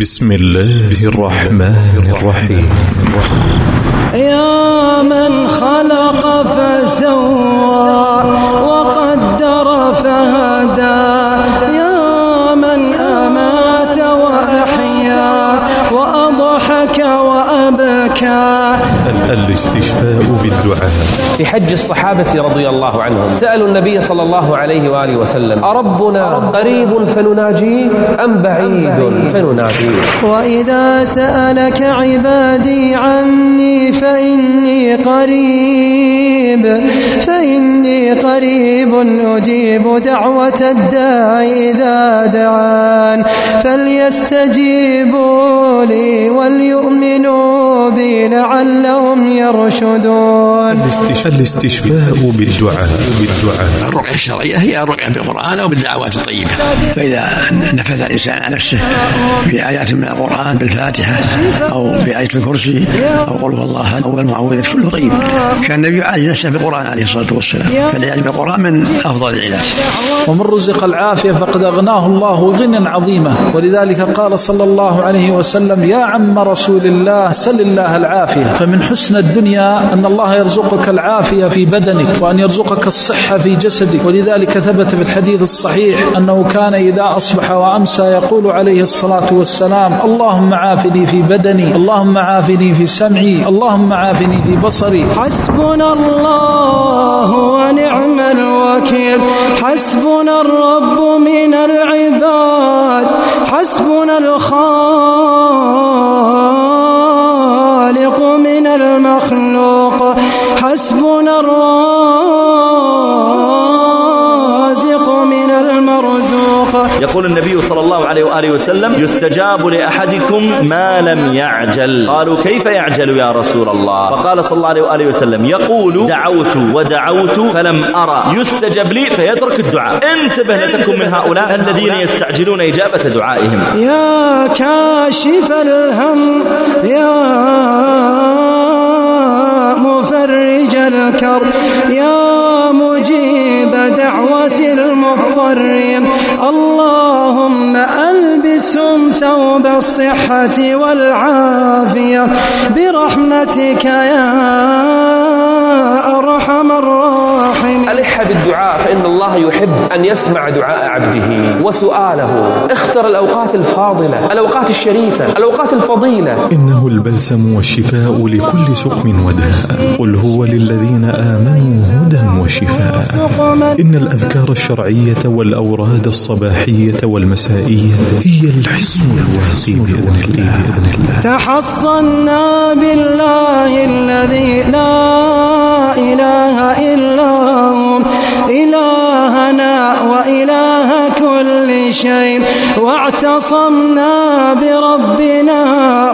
بسم الله الرحمن الرحيم. يا من خلق فسوى وقدر فهدى. يا من أمات وأحيا وأضحك وأبكى. الاستشفاء بالدعاء. في حج الصحابة رضي الله عنهم. سألوا النبي صلى الله عليه وآله وسلم أربنا قريب فنناجيه أم بعيد فنناديه وإذا سألك عبادي عني فإني قريب فإني قريب أجيب دعوة الداعي إذا دعان. فليستجيبوا لي وليؤمنوا بي لعلهم يرشدون. الاستش- الاستشفاء بالدعاء. بالدعاء الرقية الشرعية هي الرقية بالقرآن أو بالدعوات الطيبة. فإذا نفذ الإنسان عن نفسه في آيات من القرآن بالفاتحة أو بآية الكرسي أو قل هو الله أو المعوذات كله طيب. كان النبي يعالج نفسه بالقرآن عليه الصلاة والسلام. فالعلاج بالقرآن من أفضل العلاج. ومن رزق العافية فقد أغناه الله غنى عظيما ولذلك قال صلى الله عليه وسلم يا عم رسول الله سل الله العافية. فمن حسن الدنيا أن الله يرزقك العافية في بدنك وأن يرزقك الصحة في جسدك. ولذلك ثبت في الحديث الصحيح أنه كان إذا أصبح وأمسى يقول عليه الصلاة والسلام اللهم عافني في بدني اللهم عافني في سمعي اللهم عافني في بصري. حسبنا الله ونعم الوكيل. حسبنا يقول النبي صلى الله عليه وآله وسلم يستجاب لأحدكم ما لم يعجل. قالوا كيف يعجل يا رسول الله؟ فقال صلى الله عليه وآله وسلم يقول دعوت ودعوت فلم أرى. يستجب لي فيترك الدعاء. انتبه لتكن من هؤلاء الذين يستعجلون إجابة دعائهم. يا كاشف الهم يا مفرج الكرب يا مجيب دعوة المضطرين. اللهم ألبسهم ثوب الصحة والعافية. برحمتك يا أرحم الراحمين. ألح بالدعاء فإن الله يحب أن يسمع دعاء عبده. وسؤاله اختر الأوقات الفاضلة الأوقات الشريفة الأوقات الفضيلة. إنه البلسم والشفاء لكل سقم وداء. قل هو للذين آمنوا هدى وشفاء. إن الأذكار الشرعية والأوراد الصباحية والمسائية هي الحصن الواقي بإذن الله تحصنا بالله الذي لا إله إلا هو. إلهنا وإله كل شيء. واعتصمنا بربنا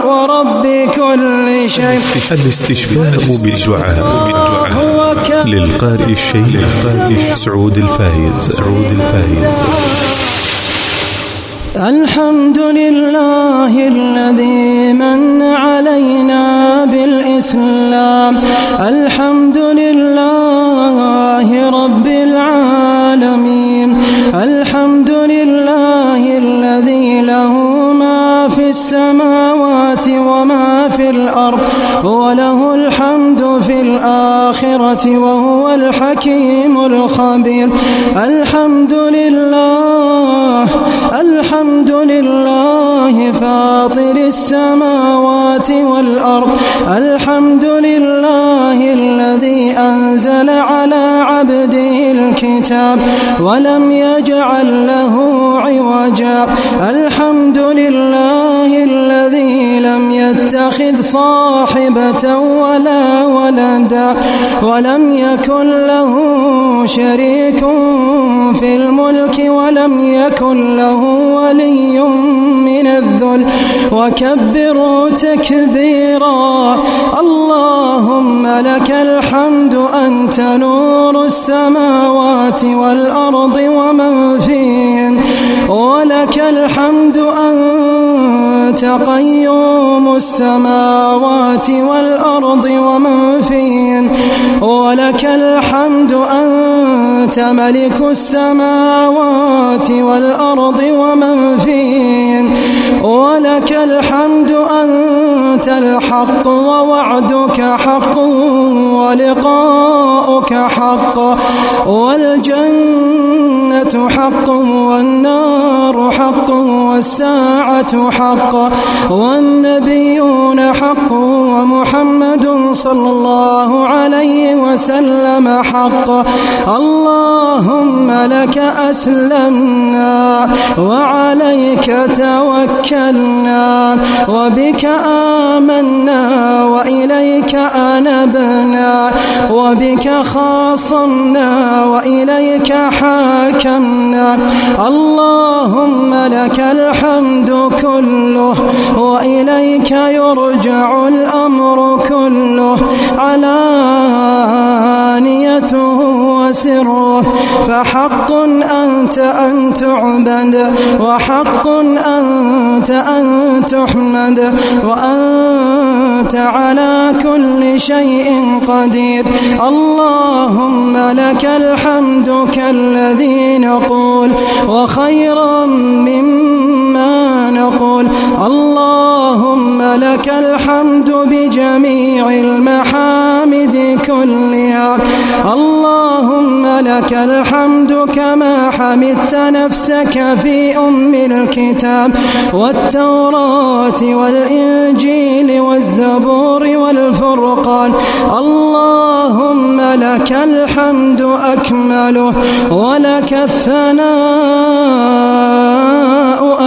ورب كل شيء. الاستشفاء بالدعاء هو للقارئ الشيخ سعود الفايز. سعود الفايز الحمد لله الذي من علينا بالإسلام. الحمد لله رب العالمين. الحمد لله الذي له ما في السماوات وما في الأرض وله الحمد في الآخرة وهو الحكيم الخبير. الحمد لله الحمد لله فاطر السماوات والأرض. الحمد لله الذي أنزل على عبده الكتاب ولم يجعل له عوجا. الحمد لله الذي لم يتخذ صاحبة ولا ولدا ولم يكن له شريك في الملك ولم يكن له ولي من الذل وكبروا تكبيرا. اللهم لك الحمد أنت نور السماوات والأرض ومن فيهن. ولك الحمد أنت قيوم السماوات والأرض ومن فيهن. ولك الحمد أنت ملك السماوات والأرض ومن فيهن. ولك الحمد الحق ووعدك حق ولقاؤك حق والجنة حق والنار حق والساعة حق والنبيون حق ومحمد صلى الله عليه وسلم حق اللهم لك أسلمنا وعليك توكلنا وبك آمنا وإليك أنبنا وبك خاصمنا وإليك حاكمنا. اللهم لك الحمد كله وإليك يرجع الأمر كله. علانيته وسره. فحق أنت أن تعبد وحق أنت أن تحمد وأنت على كل شيء قدير. اللهم لك الحمد كالذي نقول وخيرا مما نقول. اللهم لك الحمد بجميع المحامد كلها. اللهم لك الحمد كما حمدت نفسك في أم الكتاب والتوراة والإنجيل والزبور والفرقان. اللهم لك الحمد أكمله ولك الثناء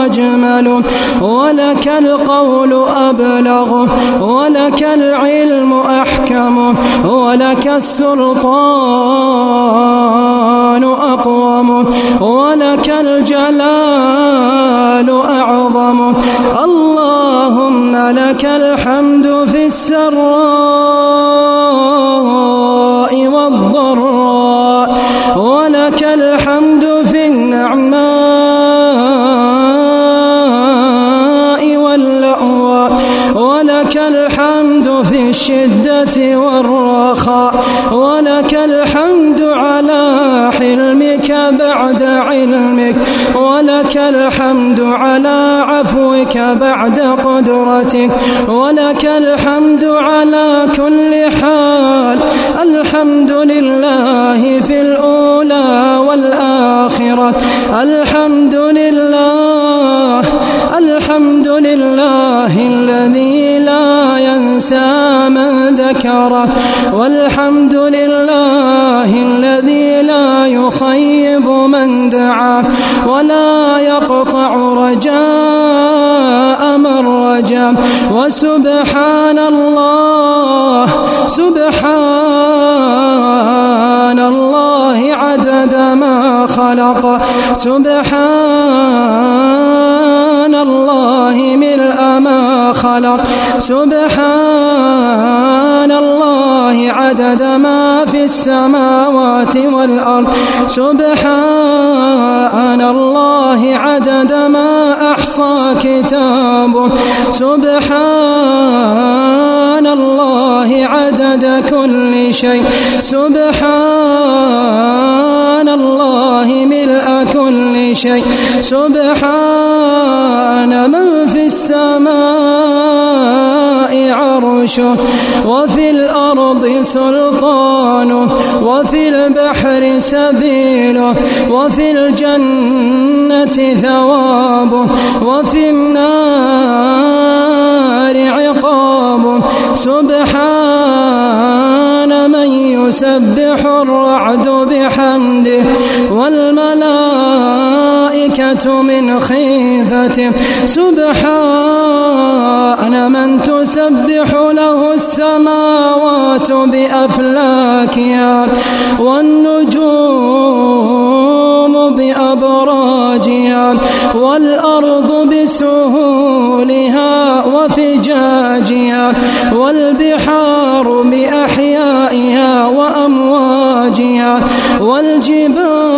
أجمله ولك القول أبلغه ولك العلم أحكمه ولك السلطان أقومه ولك الجلال أعظمه اللهم لك الحمد في السراء والضراء ولك الحمد في النعماء واللأواء ولك الحمد في الشدة والرخاء. بعد علمك ولك الحمد على عفوك بعد قدرتك ولك الحمد على كل حال. الحمد لله في الأولى والآخرة الحمد لله الحمد لله الذي لا ينسى من ذكره والحمد لله الذي لا يخيب من دعاه ولا يقطع رجاء من رجا. وسبحان الله سبحان الله عدد ما خلق سبحان الله ملء ما خلق. سبحان الله عدد ما في السماوات والأرض. سبحان الله عدد ما أحصى كتابه. سبحان الله عدد كل شيء. سبحان الله ملء كل شيء. سبحان من في السماء عرشه وفي الأرض سلطانه وفي البحر سبيله وفي الجنة ثوابه وفي النار عقابه. سبحان من يسبح الرعد بحمده والملائكة من خيفته سبحان من تسبح له السماوات بأفلاكها والنجوم بأبراجها والأرض بسهولها وفجاجها والبحار بأحيائها وأمواجها والجبال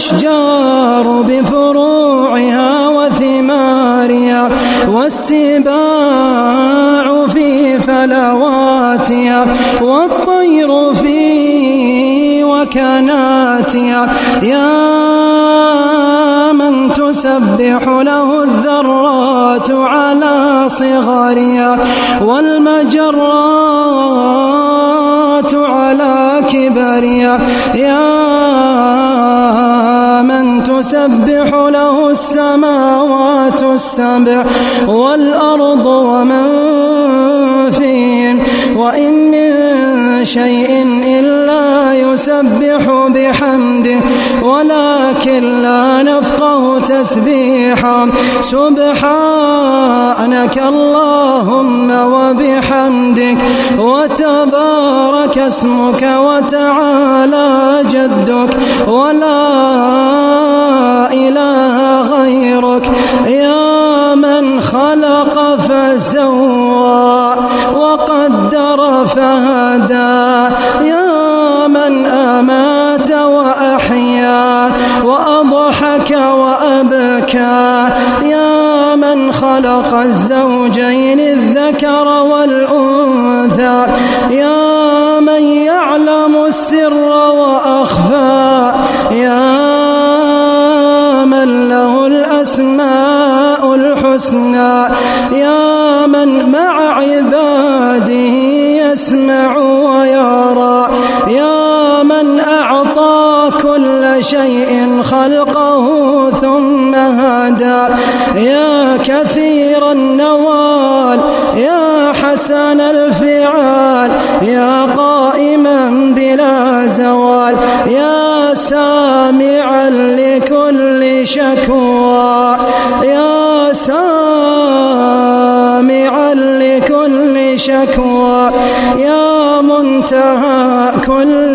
والأشجار بفروعها وثمارها والسباع في فلواتها والطير في وكناتها يا من تسبح له الذرات على صغرها والمجرات على كبرها يا تسبح له السماوات السبع والأرض ومن فيهن وإن من شيء إلا يسبح بحمده ولكن لا نفقه تسبيحا. سبحانك اللهم وبحمدك وتبارك اسمك وتعالى جدك ولا إله غيرك. يا من خلق فسوى وقدر فهدى. يا وأبكى. يا من خلق الزوجين الذكر والأنثى. يا من يعلم السر وأخفى. يا من له الأسماء الحسنى. يا من مع عباده يسمع شيء خلقه ثم هدى. يا كثير النوال يا حسن الفعال يا قائما بلا زوال يا سامعا لكل شكوى يا سامعا لكل شكوى يا منتهى كل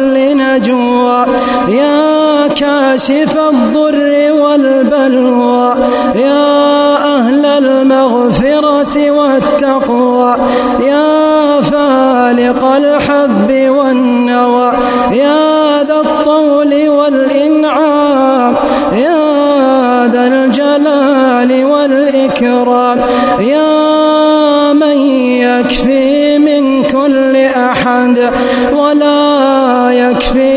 كاشف الضر والبلوى. يا أهل المغفرة والتقوى. يا فالق الحب والنوى. يا ذا الطول والإنعام. يا ذا الجلال والإكرام. يا من يكفي من كل أحد. ولا يكفي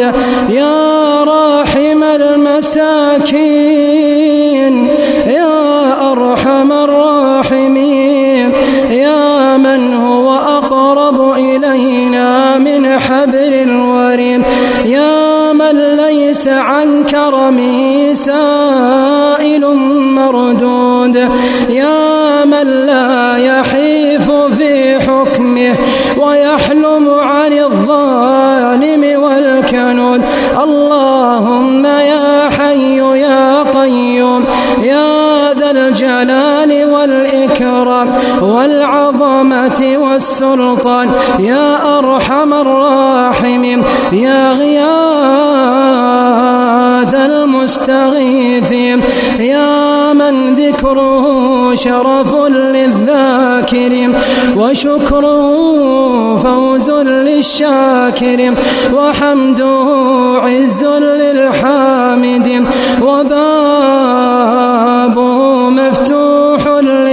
أحد يا والإكرام والعظمة والسلطان. يا أرحم الراحمين يا غياث المستغيثين يا من ذكره شرف للذاكرين وشكره فوز للشاكرين وحمده عز للحامد وبابه مفتوح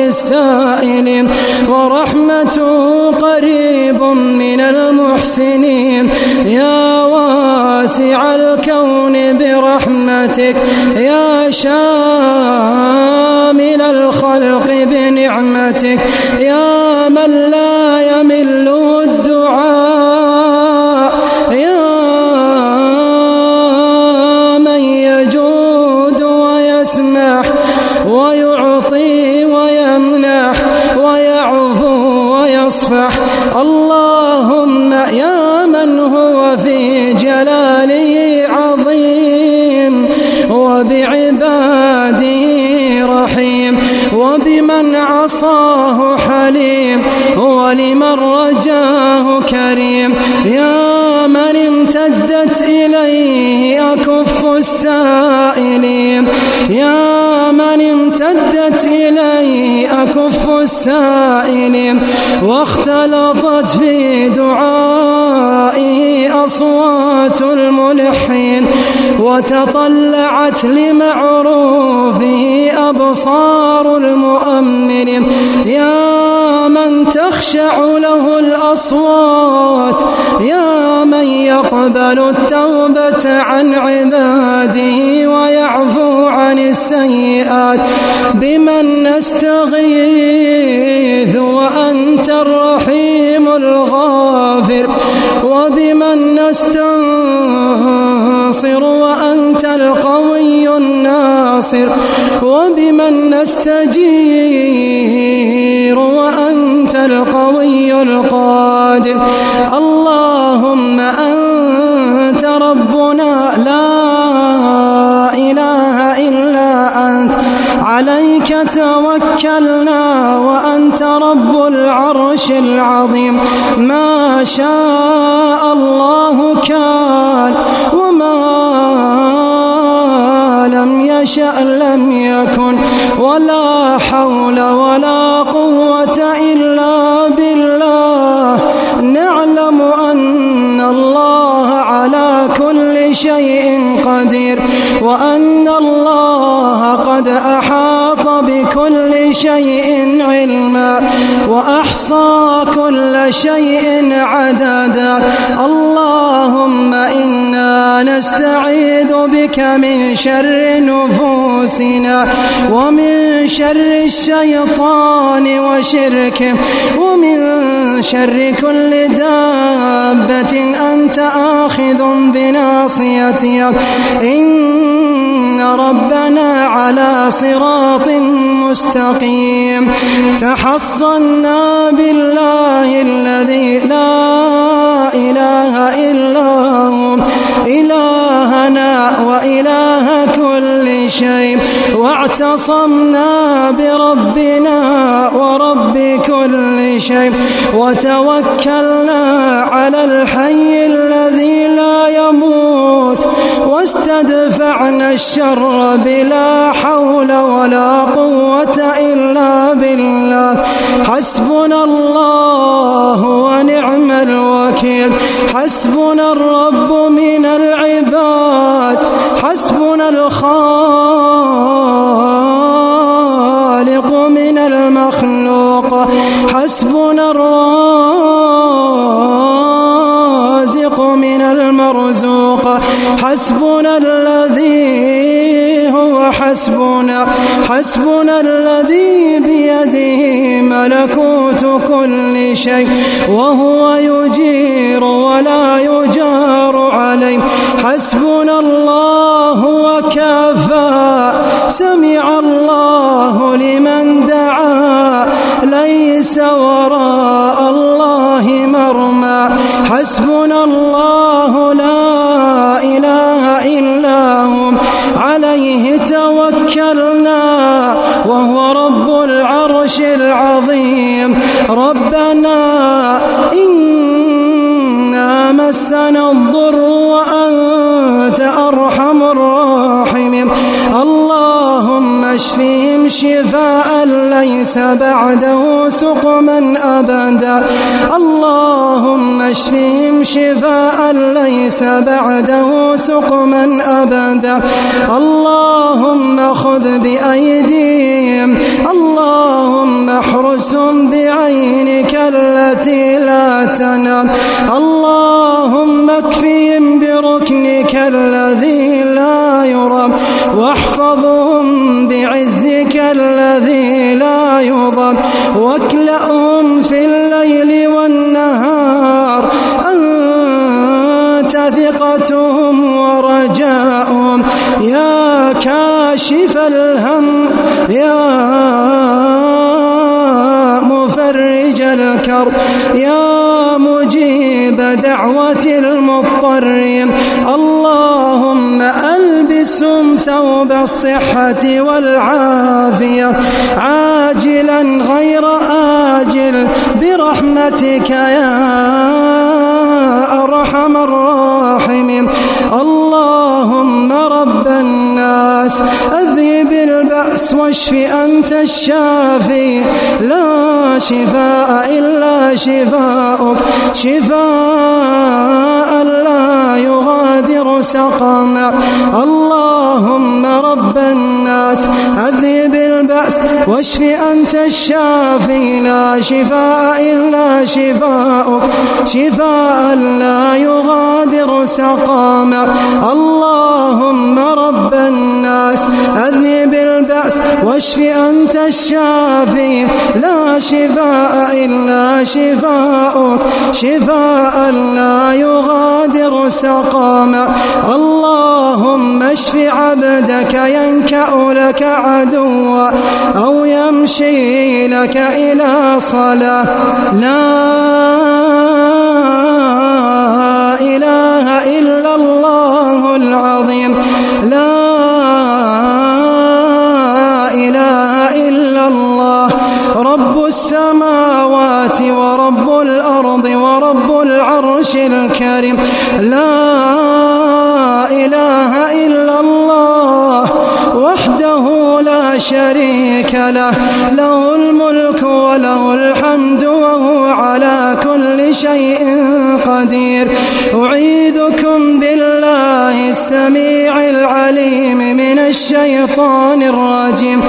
للسائل ورحمته قريب من المحسنين. يا واسع الكون برحمتك يا شامل الخلق بنعمتك يا من لا عصاه حليم ولمن رجاه كريم يا من امتدت إليه أكف السائلين يا من امتدت إليه أكف السائلين واختلطت في دعائه أصوات الملحين وتطلعت لمعروفه أبصار المؤمن يا من تخشع له الأصوات يا من يقبل التوبة عن عباده ويعفو عن السيئات. بمن نستغيث وأنت الرحيم الغافر وبمن نستنصر وأنت القوي الناصر وبمن نستجير وأنت القوي القادر. اللهم أنت ربنا لا إله إلا أنت. عليك توكلنا العرش العظيم. ما شاء الله كان وما لم يشأ لم يكن. ولا حول ولا قوة إلا بالله. نعلم أن الله على كل شيء قدير. وأن الله قد أحاط بكل شيء علما وأحصى كل شيء عددا. اللهم إنا نستعيذ بك من شر نفوسنا ومن شر الشيطان وشركه ومن شر كل دابة أنت آخذ بناصيتها. إن ربنا على صراط مستقيم. تحصنا بالله الذي لا إله إلا هو. إلهنا وإله كل شيء. واعتصمنا بربنا ورب كل شيء. وتوكلنا على الحي الذي لا يموت. واستدفعنا الشر بلا حول ولا قوة إلا بالله. حسبنا الله ونعم الوكيل. حسبنا الرب من العباد. حسبنا الخالق من المخلوق. حسبنا الرازق من المرزوق حسبنا الذي هو حسبنا. حسبنا الذي بيده ملكوت كل شيء. وهو يجير ولا يجار عليه. حسبنا الله وكفى. سمع الله لمن دعا. ليس وراء الله مرمى. حسبنا الله عليه توكلنا وهو رب العرش العظيم. ربنا إنا مسنا الضر وأنت أرحم الراحمين. اللهم اشفهم شفاء ليس بعده سقما أبدا اللهم اشفهم شفاء ليس بعده سقما أبدا اللهم خذ بأيديهم. اللهم احرسهم بعينك التي لا تنام اللهم اكفهم بركنك الذي لا يرام واحفظهم بعزك الذي لا يضام واكلأهم في الليل والنهار. أنت ثقتهم ورجاؤهم. يا كاشف الهم. يا مفرج الكرب. يا مجيب دعوة المضطرين. اللهم ألبسهم ثوب الصحة والعافية عاجلا غير آجل برحمتك يا أرحم الراحمين. اللهم رب الناس أذهب البأس واشف أنت الشافي. لا شفاء إلا شفاءك شفاء لا يغادر سقما. اللهم رب الناس أذهب البأس واشف أنت الشافي. لا شفاء إلا شفاءك شفاء لا يغادر سقما. اللهم رب رب الناس أذهب البأس واشف أنت الشافي. لا شفاء إلا شفاءك شفاء لا يغادر سقما اللهم اشف عبدك ينكأ لك عدوا أو يمشي لك إلى صلاة. لا إله إلا رب السماوات ورب الأرض ورب العرش الكريم. لا إله إلا الله وحده لا شريك له. له الملك وله الحمد وهو على كل شيء قدير. أعيذكم بالله السميع العليم من الشيطان الرجيم.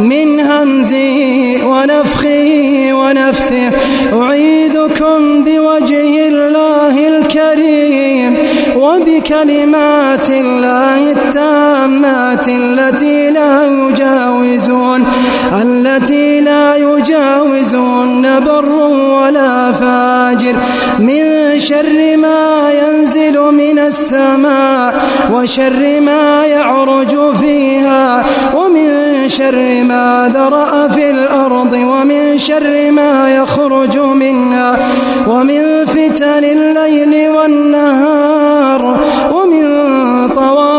من همزه ونفخه ونفثه أعيذكم بوجه الله الكريم. وبكلمات الله التامات التي لا يجاوزون التي لا يجاوزون بر ولا فاجر. من شر ما ينزل من السماء وشر ما يعرج فيها ومن شر ما ذرأ في الأرض ومن شر ما يخرج منها ومن فتن الليل والنهار. ومن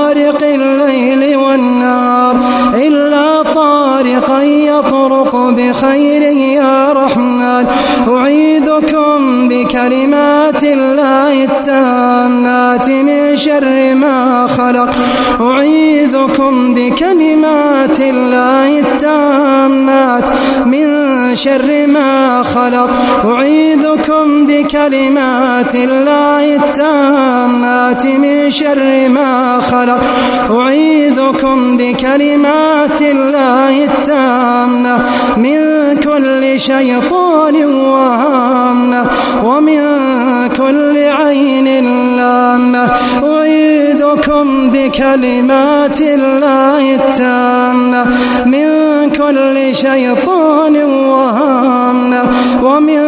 طوارق الليل والنهار إلا طارقا يطرق بخير يا رحمن. أعيذكم بكلمات الله التامات من شر ما خلق. أعيذكم بكلمات الله التامات من شر ما خلق. أعيذكم بكلمات الله التامات من شر ما خلق. أعيذكم بكلمات الله التامة من كل شيطان وهامة ومن كل عين لامة. أعيذكم بكلمات الله التامة من كل شيطان وهامة ومن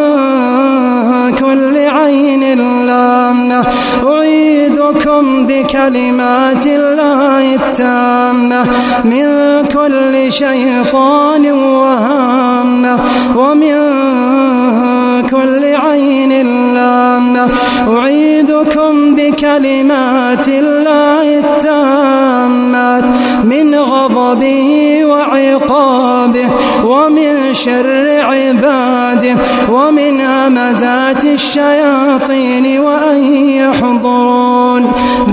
كل عين لامة أعيذكم بكلمات الله التامة من كل شيطان وهامة ومن كل عين لامة أعيذكم بكلمات الله التامات من غضبه وعقابه ومن شر عباده ومن همزات الشياطين وأن يحضرون.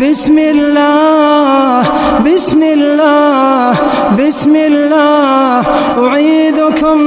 بسم الله بسم الله بسم الله. أعيذكم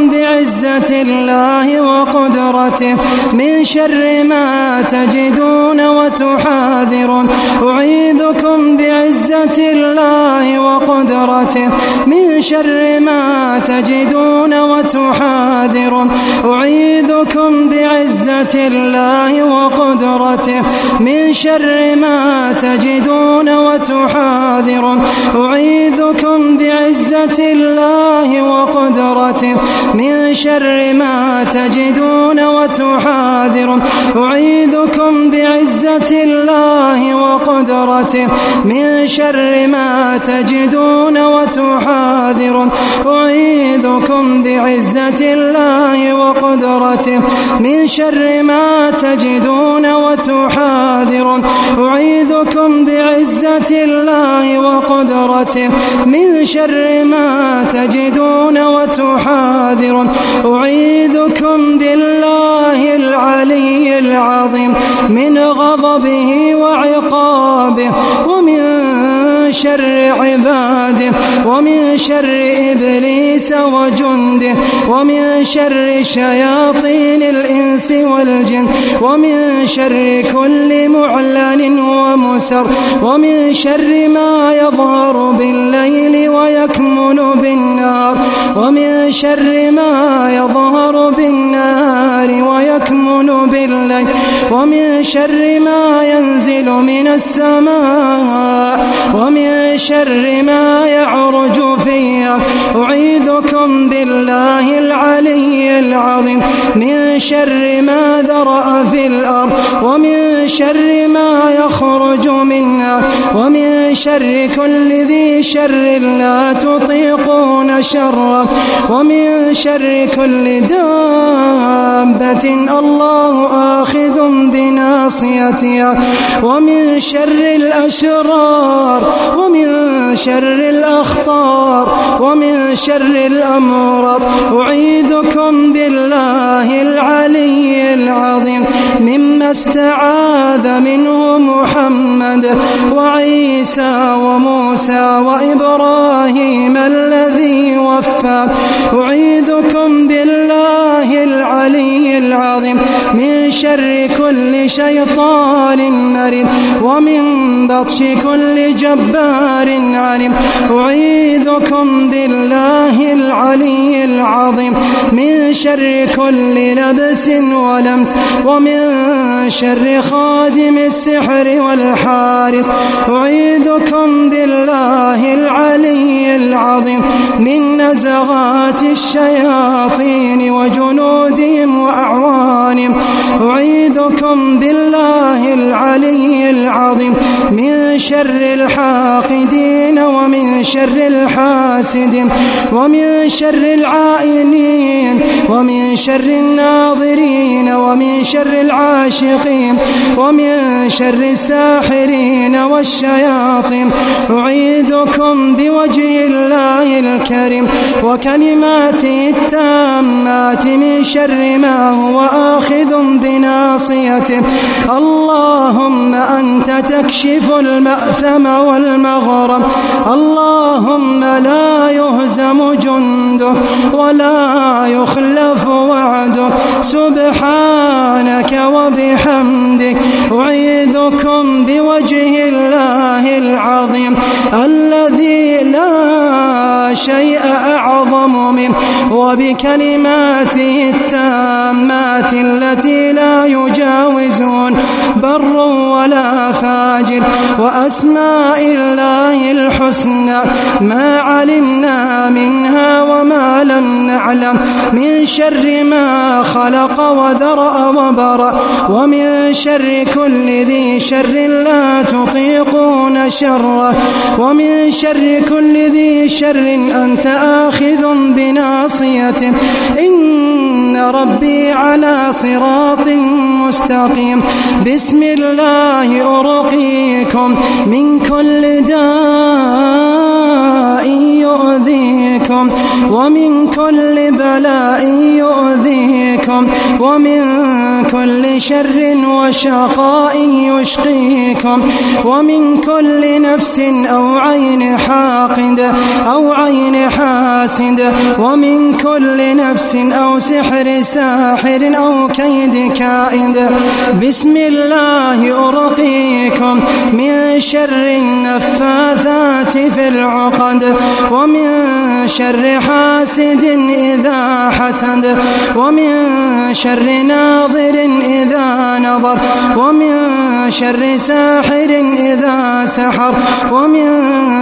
بعزة الله وقدرته من شر ما تجدون وتحاذرون. أعيذكم بعزة الله وقدرته من شر ما تجدون وتحاذرون. أعيذكم بعزة الله وقدرته من شر ما تجدون وتحاذرون. أعيذكم بعزة الله وقدرته من شر ما تجدون وتحاذرون. أعيذكم بعزة الله وقدرته. من شر ما تجدون وتحاذرون. أعيذكم بعزة الله وقدرته. من شر ما تجدون وتحاذرون. أعيذكم بعزة الله وقدرته. من شر ما تجدون وتحاذرون. أعيذكم بالله العلي العظيم من غضبه وعقابه ومن شر عباده ومن شر إبليس وجنده ومن شر شياطين الإنس والجن ومن شر كل معلن ومسر ومن شر ما يظهر بالليل ويكمن بالنار ومن شر ما يظهر بالنار ويكمن بالليل ومن شر ما ينزل من السماء ومن شر ما يعرج فيها أعيذكم بالله العلي العظيم. من شر ما ذرأ في الأرض ومن شر ما يخرج منها ومن شر كل ذي شر لا تطيقون شره. ومن شر كل دابة الله آخذ بناصيتها ومن شر الأشرار ومن شر الأخطار ومن شر الأمراض أعيذكم بالله العلي العظيم. مما استعاذ منه محمد وعيسى وموسى وإبراهيم الذي وفى. أعيذكم بالله العلي العظيم من شر كل شيطان مريض ومن بطش كل جبار عليم. أعيذكم بالله العلي العظيم. من شر كل لبس ولمس ومن شر خادم السحر والحارس. أعيذكم بالله العلي العظيم. من نزغات الشياطين وجنودهم وأعوانهم أعيذكم بالله العلي العظيم. من شر الحاقدين ومن شر الحاسد ومن شر العائنين. ومن شر الناظرين. ومن شر العاشقين. ومن شر الساحرين والشياطين. أعيذكم بوجه الله الكريم. وكلماته التامات من شر ما هو آخذ بناصيته. اللهم أنت تكشف المأثم والمغرم اللهم لا يهزم جندك ولا يخلف وعدك سبحانك وبحمدك أعيذكم بوجه الله العظيم. الذي لا شيء أعظم منه وبكلماته التامات التي لا يجاوزون بر ولا فاجر وأسماء الله الحسنى ما علمنا منها وما لم نعلم من شر ما خلق وذرأ وبرأ ومن شر كل ذي شر لا تطيقون شره ومن شر كل ذي شر أنت آخذ بناصيته إن ربي على صراط مستقيم. بسم الله أرقيكم. من كل داء يؤذيكم. ومن كل بلاء يؤذيكم ومن كل شر وشقاء يشقيكم ومن كل نفس أو عين حاقد أو عين حاسد ومن كل نفس أو سحر ساحر أو كيد كائد بسم الله أرقيكم من شر النفاثات في العقد ومن شر حاسد إذا حسد ومن شر ناظر إذا نظر ومن شر ساحر إذا سحر ومن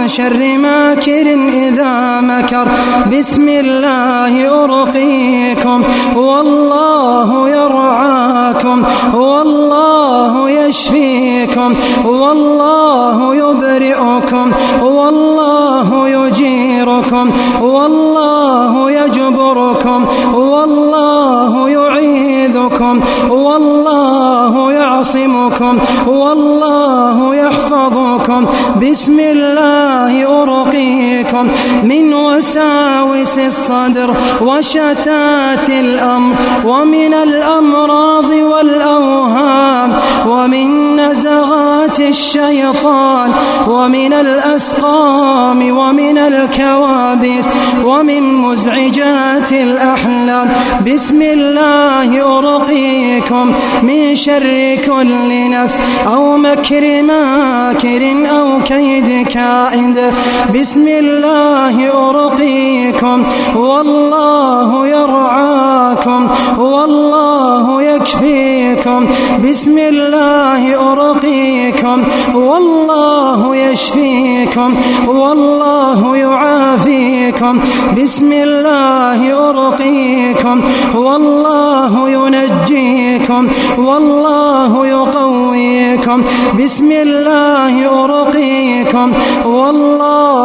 شر ماكر إذا مكر. بسم الله أرقيكم والله يرعاكم والله يشفيكم والله يبرئكم والله يجيركم. والله يجبركم والله يعيذكم والله يعصمكم والله يحفظكم. بسم الله أرقيكم. من وساوس الصدر وشتات الأمر ومن الأمراض والأوهام ومن نزغات الشيطان ومن الأسقام ومن الكوابيس ومن مزعجات الأحلام. بسم الله أرقيكم. من شر كل نفس أو مكر ماكر أو كيد كائد بسم الله أرقيكم والله يرعاكم والله يكفيكم بسم الله أرقيكم والله يشفيكم والله يعافيكم بسم الله أرقيكم والله ينجيكم والله يقويكم. بسم الله أرقيكم والله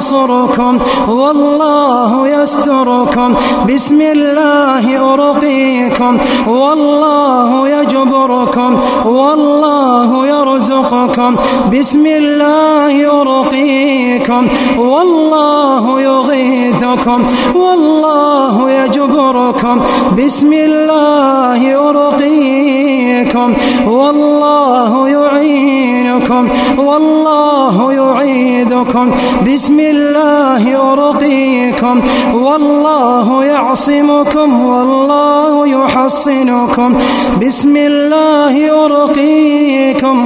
ينصركم والله يستركم. بسم الله أرقيكم والله يجبركم والله يرزقكم. بسم الله أرقيكم والله يغيثكم والله يجبركم. بسم الله أرقيكم والله يعينكم والله يعيذكم. بسم الله أرقيكم والله يعصمكم والله يحصنكم. بسم الله أرقيكم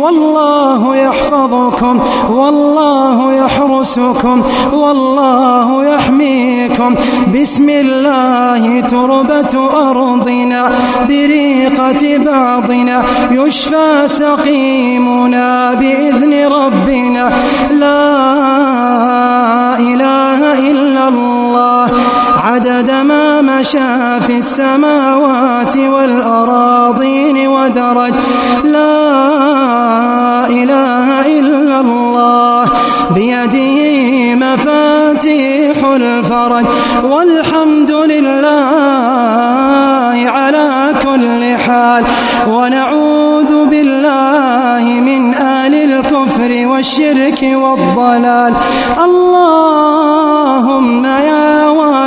والله يحفظكم والله يحرسكم والله يحميكم. بسم الله تربة أرضنا بريقة بعضنا يشفى سقيمنا بإذن ربنا. لا إله إلا الله. عدد ما مشى في السماوات والأراضين ودرج. لا إله إلا الله. بيده مفاتيح الفرج. والحمد لله على كل حال. ونعوذ الكفر والشرك والضلال. اللهم يا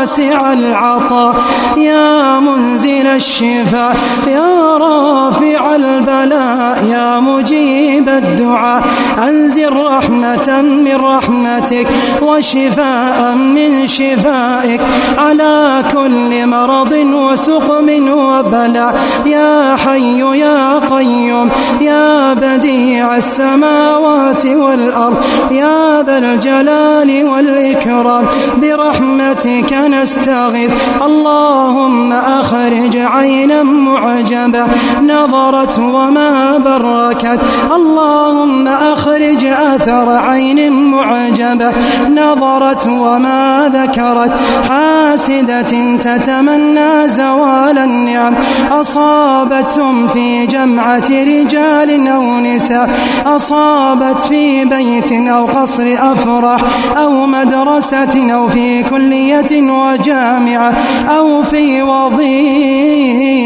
واسع العطاء يا منزل الشفاء يا رافع البلاء يا مجيب الدعاء. أنزل رحمة من رحمتك وشفاء من شفائك. على كل مرض وسقم وبلاء. يا حي يا قيوم يا بديع السماوات والأرض. يا ذا الجلال والإكرام برحمتك نستغيث. اللهم أخرج عينا معجبة نظرت وما بركت. اللهم أخرج أثر عين معجبة نظرت وما ذكرت. حاسدة تتمنى زوال النعم. أصابتهم في جمعة رجال أو نساء. أصابت في بيت أو قصر أفرح أو مدرسة أو في كلية وجامعة أو في وظيفة.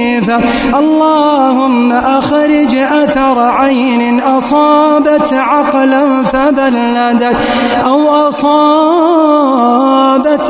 اللهم أخرج أثر عين أصابت عقلا فبلدت أو أصابت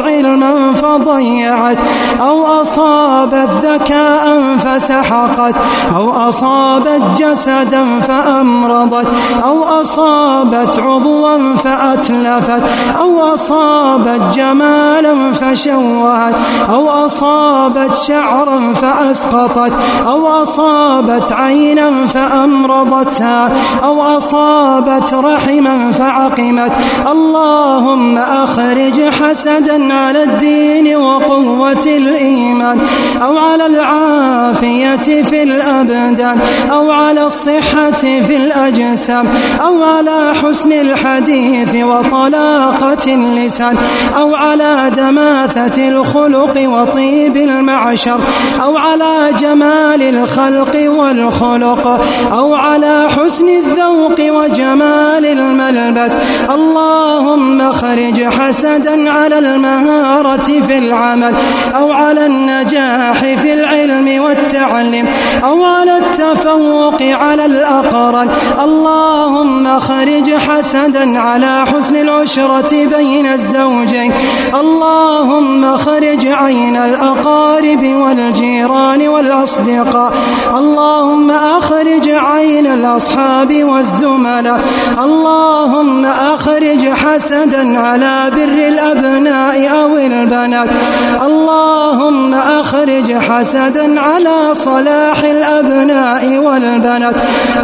علما فضيعت أو أصابت ذكاء فسحقت أو أصابت جسدا فأمرضت أو أصابت عضوا فأتلفت أو أصابت جمالا فشوهت أو أصابت شعرا فأسقطت أو أصابت عينا فأمرضتها أو أصابت رحما فعقمت اللهم أخرج حسدا على الدين وقوة الإيمان أو على العافية في الأبدان أو على الصحة في الأجسام أو على حسن الحديث وطلاقة اللسان أو على دماثة الخلق وطيب المعشر أو على جمال الخلق والخلق أو على حسن الذوق وجمال الملبس اللهم اخرج حسدا على المهارة في العمل أو على النجاح في العلم والتعليم أو على التفوق على الأقران. اللهم اخرج حسدا على حسن العشرة بين الزوجين. اللهم اخرج عين الأقارب والجيران والأصدقاء. اللهم أخرج عين الأصحاب والزملاء. اللهم أخرج حسدا على بر الأبناء أو البنات. اللهم أخرج حسدا على صلاح الأبناء والبنات.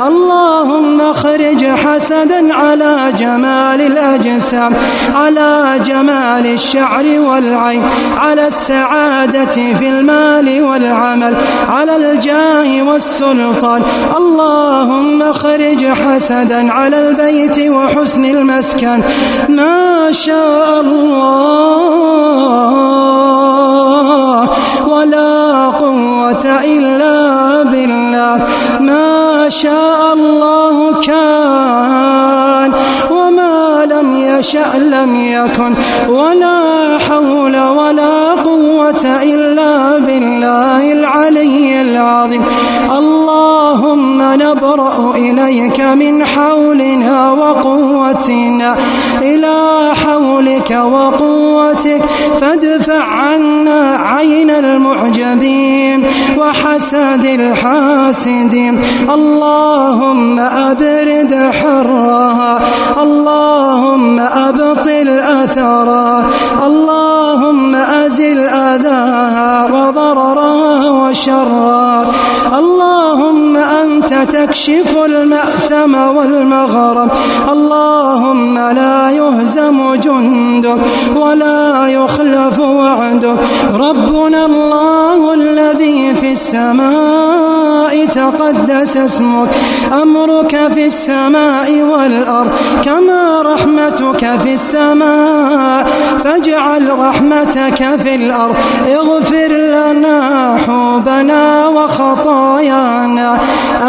اللهم أخرج حسدا على جمال الأجسام على جمال الشعر والعين على السعادة في المال والعمل على الجاه والسلطان. اللهم أخرج حسدا على البيت وحسن المسكن. ما شاء الله. ولا قوة إلا بالله ما شاء الله كان وما لم يشأ لم يكن ولا حول ولا قوة إلا بالله العلي العظيم اللهم نبرأ إليك من حولنا وقوتنا حولك وقوتك فادفع عنا عين المعجبين وحسد الحاسدين. اللهم أبرد حرها اللهم أبطل أثرها اللهم أزل أذاها وضررها وشرها. أنت تكشف المأثم والمغرم. اللهم لا يهزم جندك ولا يخلف وعدك. ربنا الله الذي في السماء تقدس اسمك. أمرك في السماء والأرض. كما رحمتك في السماء فاجعل رحمتك في الأرض. اغفر لنا حوبنا وخطايانا.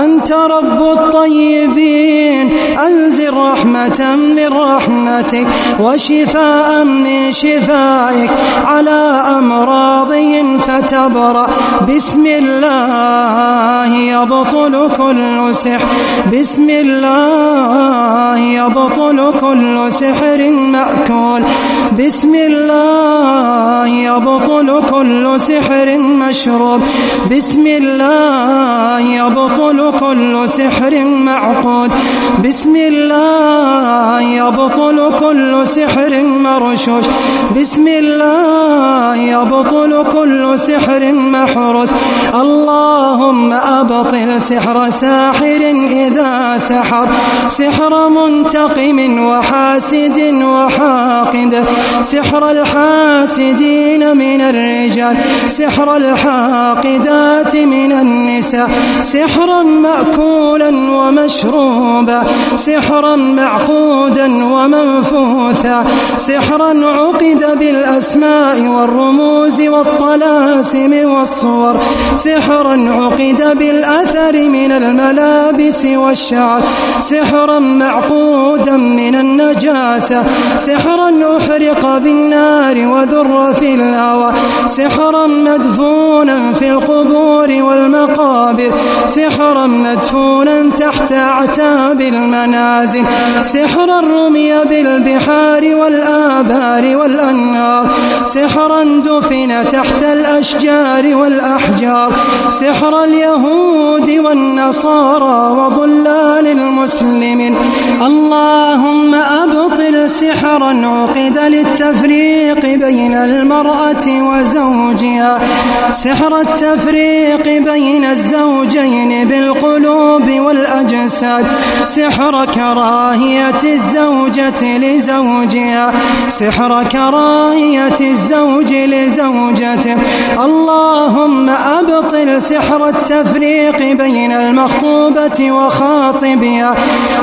أنت رب الطيبين. أنزل رحمة من رحمتك وشفاء من شفائك على أمراضهم فتبرأ. بسم الله يبطل كل سحر. بسم الله يبطل كل سحر مأكول. بسم الله يبطل كل سحر مشروب. بسم الله يبطل كل سحر معقود. بسم الله يبطل كل سحر مرشوش. بسم الله يبطل كل سحر محروس. اللهم أبطل سحر ساحر إذا سحر. سحر منتقم وحاسد وحاقد. سحر الحاسدين من الرجال. سحر الحاقدات من النساء. سحرا مأكولا ومشروبا سحرا معقودا ومنفوثا. سحرا عقد بالأسماء والرموز والطلاسم والصور. سحرا عقد بالأثر من الملابس والشعر. سحرا معقودا من النجاسة. سحرا أحرق بالنار وذر في الهوى. سحرا مدفونا في القبور والمقابر. سحرا مدفونا تحت أعتاب المنازل. سحرا رمي بالبحار والآبار والأنهار. سحرا دفن تحت الأشجار والأحجار. سحر اليهود والنصارى وضلال المسلمين. اللهم أبطل سحرا عقد للتفريق بين المرأة وزوجها. سحر التفريق بين الزوجين بالقلوب والأجساد. سحر كراهية الزوجة لزوجها. سحر كراهية الزوج لزوجته. اللهم أبطل سحر التفريق بين المخطوبة وخاطبها.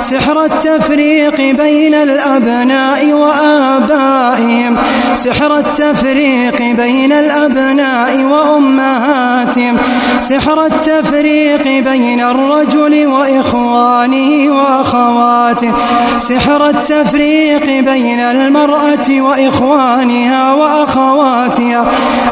سحر التفريق بين الأبناء وآبائهم. سحر التفريق بين الأبناء وأمهاتهم. سحر التفريق بين الرجل وإخوانه وأخواته. سحر التفريق بين المرأة وإخوانها وأخواتها.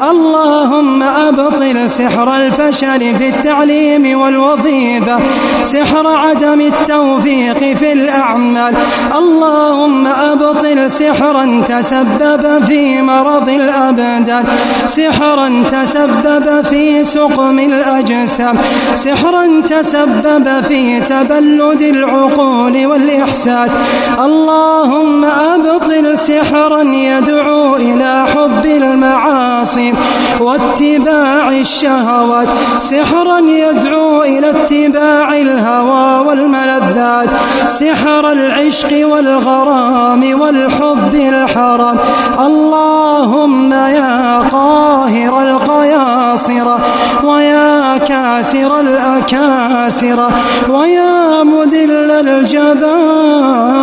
اللهم أبطل سحر الفشل في التعليم والوظيفة. سحر عدم التوفيق في الأعمال. اللهم أبطل سحرا تسبب في مرض الأبدان. سحرا تسبب في سقم الأجسام. سحرا تسبب في تبلد العقول والإحساس. اللهم أبطل سحرا يدعو إلى حب المعاصي واتباع الشهوات. سحرا يدعو إلى اتباع الهوى والملذات. سحر العشق والغرام والحب الحرام. اللهم يا قاهر القياصرة ويا كاسر الأكاسرة ويا مذل الجبابرة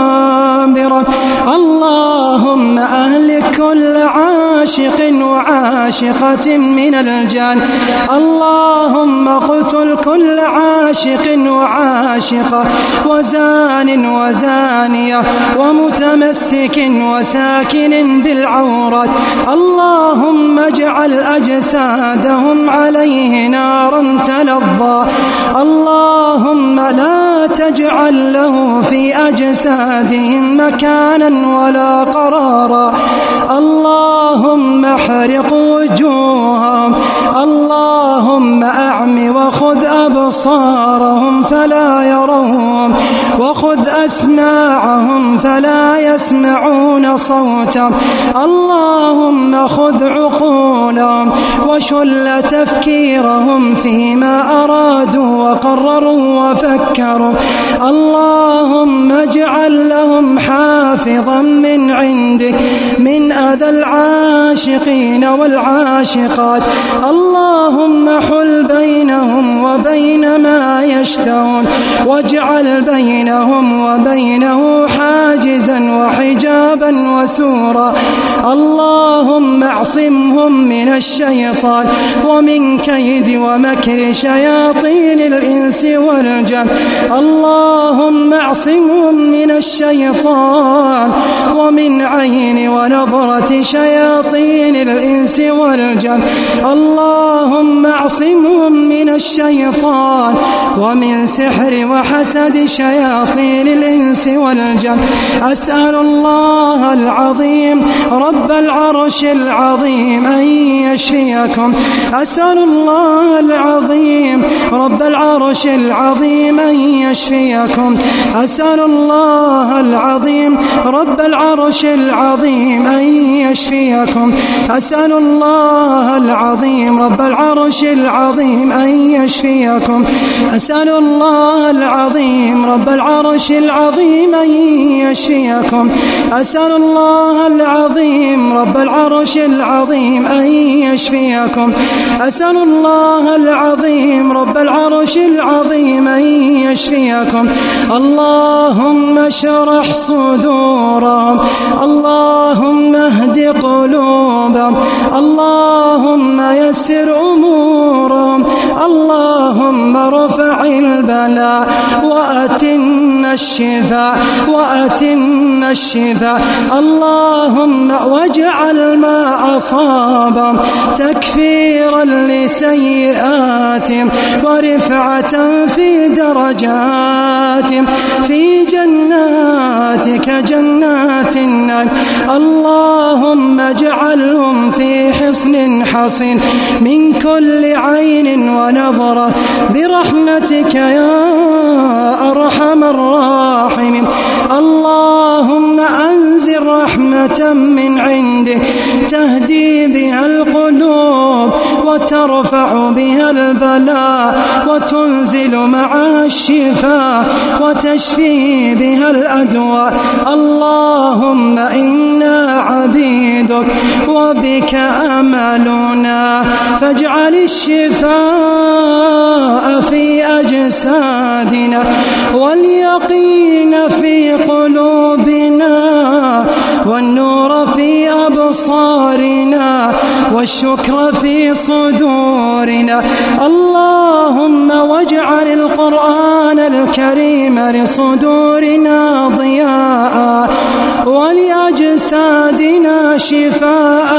اللهم أهلك كل عاشق وعاشقة من الجان اللهم اقتل كل عاشق وعاشقة وزان وزانية ومتمسك وساكن بالعورات اللهم اجعل أجسادهم عليه نارا تلظى. اللهم لا تجعل له في أجسادهم مكانا ولا قرارا. اللهم احرق وجوههم. أعم وخذ أبصارهم فلا يرون وخذ أسماعهم فلا يسمعون صوتا. اللهم خذ عقولهم وشل تفكيرهم فيما أرادوا وقرروا وفكروا. اللهم اجعل لهم حافظا من عندك من أذى العاشقين والعاشقات. اللهم حل بينهم وبين ما يشتهون واجعل بينهم وبينه حاجزا وحجابا وسورا. اللهم اعصمهم من الشيطان ومن كيد ومكر شياطين الإنس والجن. اللهم اعصمهم من الشيطان ومن عين ونظرة شياطين الإنس والجن. اللهم اعصمهم من الشيطان ومن سحر وحسد شياطين الإنس والجن. أسأل الله العظيم رب العرش العظيم أن يشفيكم. أسأل الله العظيم رب العرش العظيم أن يشفيكم. أسأل الله العظيم رب العرش العظيم أن يشفيكم. أسأل الله العظيم رب العرش العظيم أن يشفيكم. أسأل الله العظيم رب العرش العظيم أن يشفيكم. أسأل الله العظيم رب العرش العظيم أن يشفيكم. أسأل الله العظيم رب العرش العظيم أن يشفيكم. اللهم اشرح صدورهم. اللهم اهد قلوبهم. اللهم يسر أمورهم. نورا اللهم ارفع البلاء وأتن الشفاء وأتن الشفاء. اللهم واجعل ما أصابهم تكفيرا لسيئاتهم ورفعة في درجاتهم. في جناتك جنات النعيم. اللهم اجعلهم في حصن حصين. من كل عين ونظرة برحمتك يا أرحم الراحمين. اللهم أنزل رحمة من عندك تهدي بها القلوب وترفع بها البلاء وتنزل معها الشفاء وتشفي بها الأدواء اللهم إنا عبيدك وبك أملنا فاجعل الشفاء في أجسادنا واليقين في قلوبنا. والشكر في صدورنا. اللهم واجعل القرآن الكريم لصدورنا ضياء. شفاء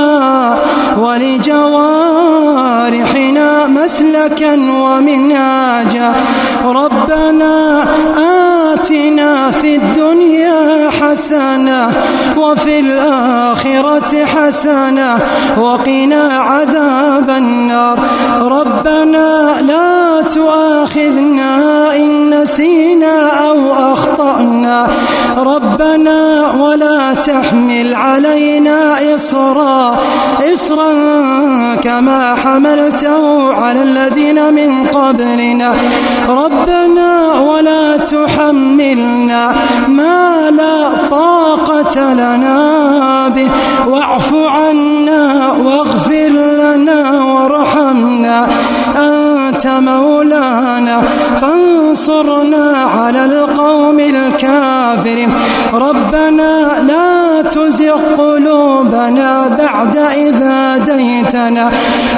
ولجوارحنا مسلكا ومنهاجا. ربنا آتنا في الدنيا حسنة وفي الآخرة حسنة وقنا عذاب النار. ربنا لا تؤاخذنا إن نسينا أو أخطأنا. ربنا ولا تحمل علينا إصرا. إصرا كما حملته على الذين من قبلنا. ربنا ولا تحملنا ما لا طاقة لنا به. واعف عنا واغفر لنا وارحمنا. أنت مولانا فانصرنا على القوم الكافرين. ربنا لا تزغ قلوبنا بعد إذا هديتنا.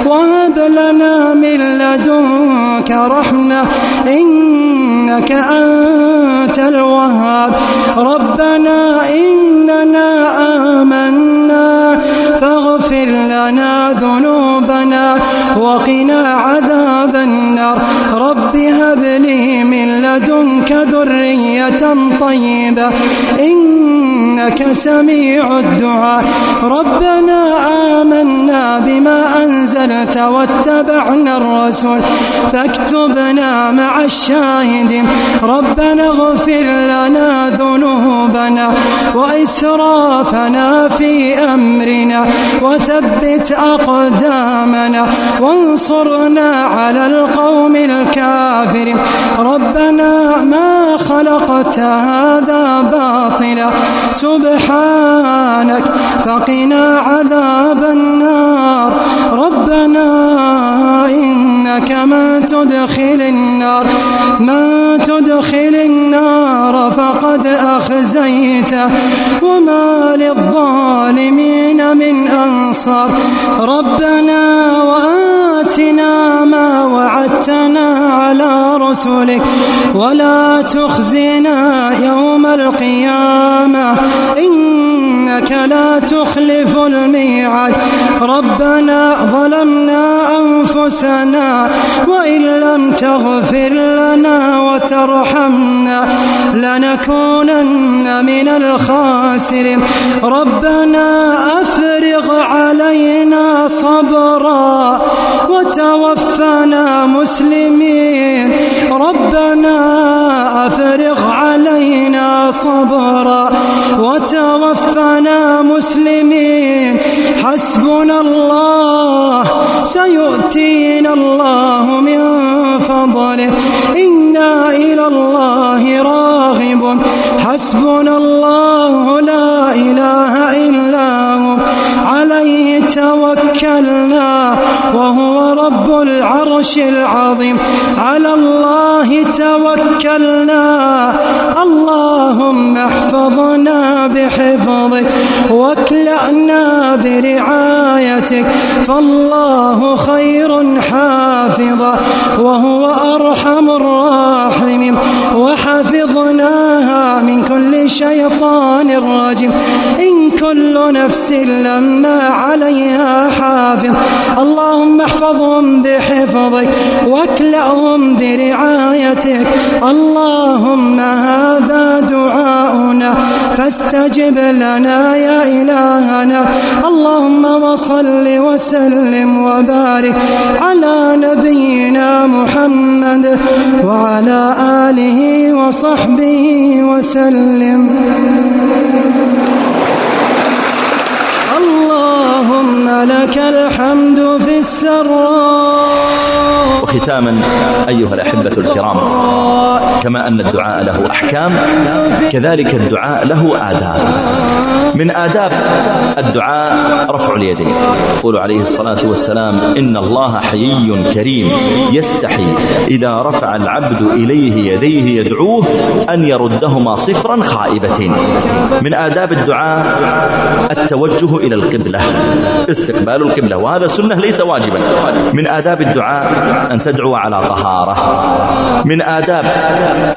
وهب لنا من لدنك رحمة إنك أنت الوهاب. ربنا إننا آمنا فاغفر لنا ذنوبنا وقنا عذاب النار. رب هب لي من لدنك ذرية طيبة. إنك سميع الدعاء. ربنا آمنا بما أنزلت واتبعنا الرسول فاكتبنا مع الشاهدين. ربنا اغفر لنا ذنوبنا وإسرافنا في أمرنا وثبت أقدامنا وانصرنا على القوم الكافرين. ربنا ما خلقت هذا باطلا. سبحانك فقنا عذاب النار. ربنا إنك من تدخل النار من تدخل النار فقد أخزيته وما للظالمين من أنصار. ربنا وآتنا ما وعدتنا على رسلك ولا تخزنا يوم القيامة. إنك لا تخلف الميعاد. ربنا ظلمنا أنفسنا وإن لم تغفر لنا وترحمنا لنكونن من الخاسرين. ربنا أفرغ علينا صبرا وتوفنا مسلمين. ربنا أفرغ علينا صبرا وتوفنا مسلمين. حسبنا الله سيؤتينا الله من فضله. إنا إلى الله راغب حسبنا الله لا إله إلا هو. عليه توكلنا وهو رب العرش العظيم. على الله توكلنا. اللهم احفظنا بحفظك. واكلأنا برعايتك فالله خير حافظا وهو أرحم الراحمين وحفظناها من كل شيطان رجيم. إن كل نفس لما عليها حافظ. اللهم احفظهم بحفظك واكلأهم برعايتك. اللهم هذا دعاؤنا. فاستجب لنا يا إلهنا. اللهم وصل وسلم وبارك على نبينا محمد وعلى آله وصحبه وسلم. اللهم لك الحمد في السراء. وختاما أيها الأحبة الكرام كما أن الدعاء له أحكام كذلك الدعاء له آداب. من آداب الدعاء رفع اليدين. يقول عليه الصلاة والسلام إن الله حيي كريم يستحي إذا رفع العبد إليه يديه يدعوه أن يردهما صفرا خائبتين. من آداب الدعاء التوجه إلى القبلة. استقبال القبلة وهذا سنة ليس واجبا. من آداب الدعاء أن تدعو على طهارة. من آداب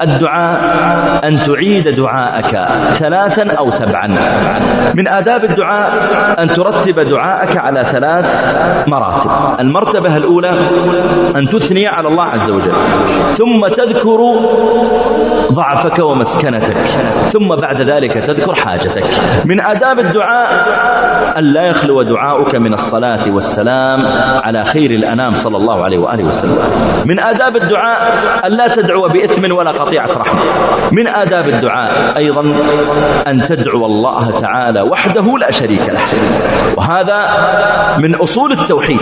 الدعاء أن تعيد دعاءك ثلاثا أو سبعا. من آداب الدعاء أن ترتب دعاءك على ثلاث مراتب. المرتبة الأولى أن تثني على الله عز وجل. ثم تذكر ضعفك ومسكنتك ثم بعد ذلك تذكر حاجتك. من آداب الدعاء أن لا يخلو دعاؤك من الصلاة والسلام على خير الأنام صلى الله عليه وآله وسلم. من آداب الدعاء أن لا تدعو بإثم ولا قطيعة رحمة. من آداب الدعاء أيضا أن تدعو الله تعالى وحده لا شريك له. وهذا من أصول التوحيد.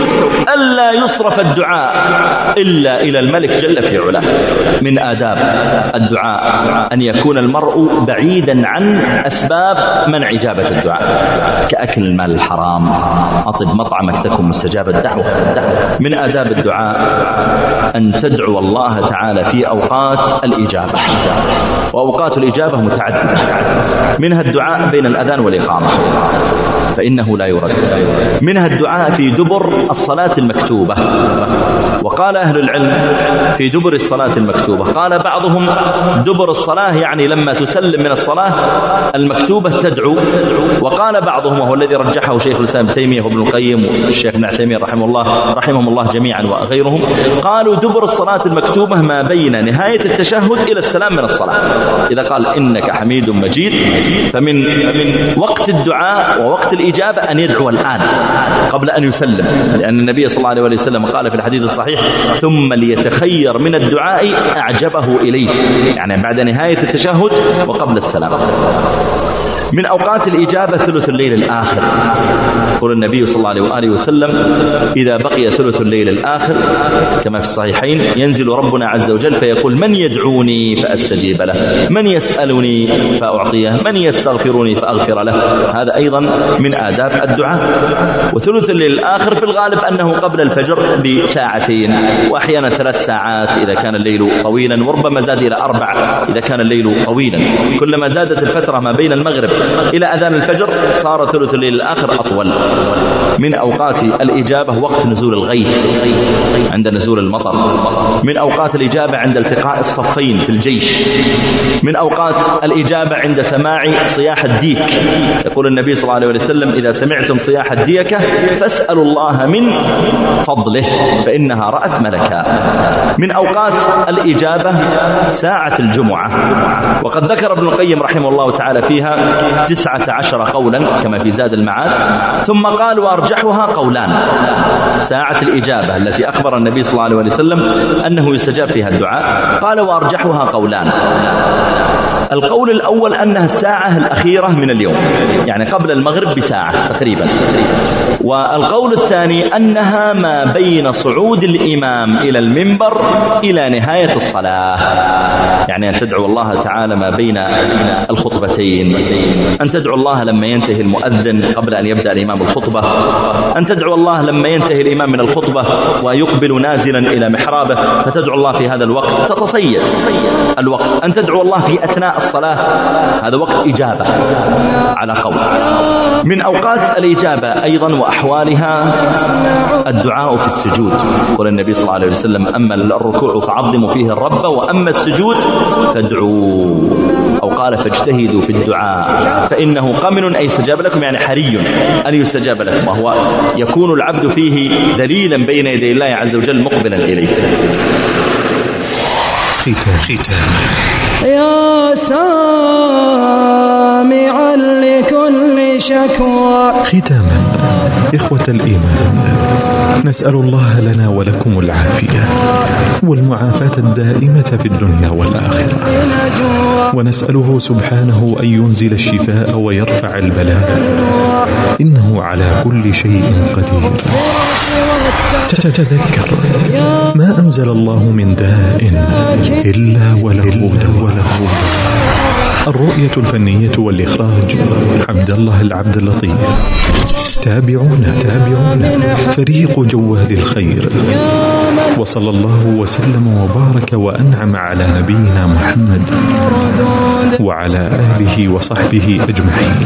ألا يصرف الدعاء إلا إلى الملك جل في علاه. من آداب الدعاء أن يكون المرء بعيدا عن أسباب منع إجابة الدعاء. كأكل المال الحرام. أطب مطعمك تكن مستجاب الدعوة. من آداب الدعاء أن تدعو الله تعالى في أوقات الإجابة. وأوقات الإجابة متعددة. منها الدعاء بين الأذان والإقامة. فإنه لا يرد. منها الدعاء في دبر الصلاة المكتوبة. وقال أهل العلم في دبر الصلاة المكتوبة. قال بعضهم دبر الصلاة يعني لما تسلم من الصلاة المكتوبة تدعو. وقال بعضهم وهو الذي رجحه شيخ الإسلام تيمية وابن القيم والشيخ ابن رحمه الله رحمهم الله جميعا وغيرهم. قالوا دبر الصلاة المكتوبة ما بين نهاية التشهد إلى السلام من الصلاة. إذا قال إنك حميد مجيد فمن وقت الدعاء ووقت الإجابة أن يدعو الآن قبل أن يسلم لأن النبي صلى الله عليه وسلم قال في الحديث الصحيح ثم ليتخير من الدعاء أعجبه إليه. يعني بعد نهاية التشهد وقبل السلام. من أوقات الإجابة ثلث الليل الآخر. يقول النبي صلى الله عليه وسلم إذا بقي ثلث الليل الآخر كما في الصحيحين ينزل ربنا عز وجل فيقول من يدعوني فأستجيب له من يسألني فأعطيه من يستغفرني فأغفر له. هذا أيضا من آداب الدعاء. وثلث الليل الآخر في الغالب أنه قبل الفجر بساعتين وأحيانا ثلاث ساعات إذا كان الليل طويلا وربما زاد إلى أربع إذا كان الليل طويلا. كلما زادت الفترة ما بين المغرب إلى أذان الفجر صار ثلث الليل الآخر أطول. من أوقات الإجابة وقت نزول الغيث عند نزول المطر. من أوقات الإجابة عند التقاء الصفين في الجيش. من أوقات الإجابة عند سماع صياح الديك. يقول النبي صلى الله عليه وسلم إذا سمعتم صياح الديكة فاسألوا الله من فضله فإنها رأت ملكا. من أوقات الإجابة ساعة الجمعة. وقد ذكر ابن القيم رحمه الله تعالى فيها تسعة عشر قولا كما في زاد المعاد. ثم قال وأرجحها قولان. ساعة الإجابة التي أخبر النبي صلى الله عليه وسلم أنه يستجاب فيها الدعاء. قال وأرجحها قولان. القول الأول أنها الساعة الأخيرة من اليوم يعني قبل المغرب بساعة تقريبا. والقول الثاني أنها ما بين صعود الإمام إلى المنبر إلى نهاية الصلاة. يعني أن تدعو الله تعالى ما بين الخطبتين. أن تدعو الله لما ينتهي المؤذن قبل أن يبدأ الإمام الخطبة. أن تدعو الله لما ينتهي الإمام من الخطبة ويقبل نازلا إلى محرابه. فتدعو الله في هذا الوقت. تتصيد الوقت. أن تدعو الله في أثناء الصلاة هذا وقت إجابة على قول. من أوقات الإجابة أيضا وأحوالها الدعاء في السجود. قال النبي صلى الله عليه وسلم أما الركوع فعظموا فيه الرب وأما السجود فادعوا أو قال فاجتهدوا في الدعاء. فإنه قمن أي استجاب لكم يعني حري أن يستجاب لكم. وهو يكون العبد فيه دليلا بين يدي الله عز وجل مقبلا إليه. ختام ختام. يا سامعا لكل شكوى. ختاما إخوة الإيمان نسأل الله لنا ولكم العافية والمعافاة الدائمة في الدنيا والآخرة. ونسأله سبحانه أن ينزل الشفاء ويرفع البلاء. إنه على كل شيء قدير. تتذكر ما أنزل الله من داء إلا وله وله الرؤية الفنية والإخراج عبد الله العبد اللطيف. تابعونا تابعونا. فريق جوال الخير. وصلى الله وسلم وبارك وأنعم على نبينا محمد وعلى آله وصحبه أجمعين.